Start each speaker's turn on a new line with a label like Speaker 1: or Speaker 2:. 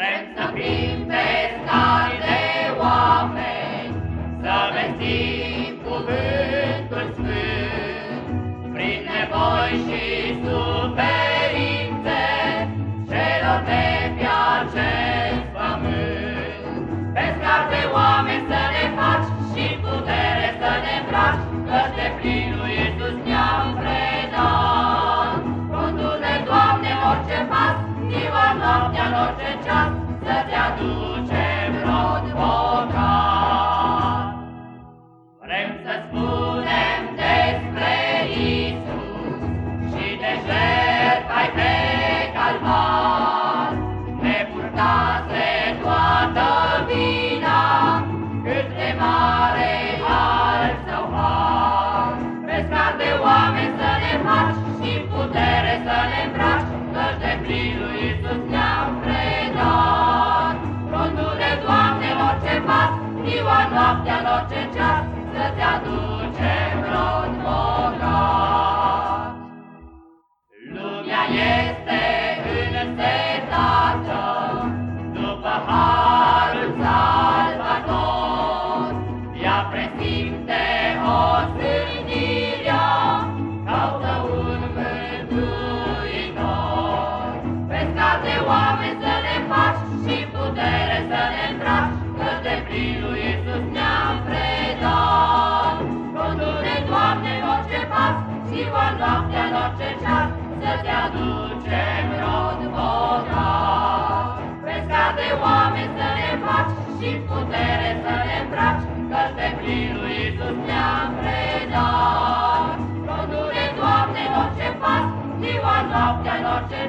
Speaker 1: Vrem să fim pescari de oameni, Să vestim cuvântul sfânt, Prin nevoi și suferințe, noaptea, în orice ceas, să-ți aducem rod bogat. Vrem să spunem despre Isus și de jertfa pe calvar, ne purtase toată vina, cât de mare orice ceas, Să-ți aducem rod bogat. Lumea este însetată după harul salvator, Ea presimte o sândirea, caută un mântuitor. Pescar de oameni să ne faci și putere să ne îmbraci, că de plin lui Iisus ne-am ziua, noaptea, în orice ceas, să te aducem rod bogat. Pescar de oameni să ne faci și putere să ne îmbraci, căci de plin lui Iisus ne-am predat. Conduce, Doamne, în orice pas, ziua, noaptea, în orice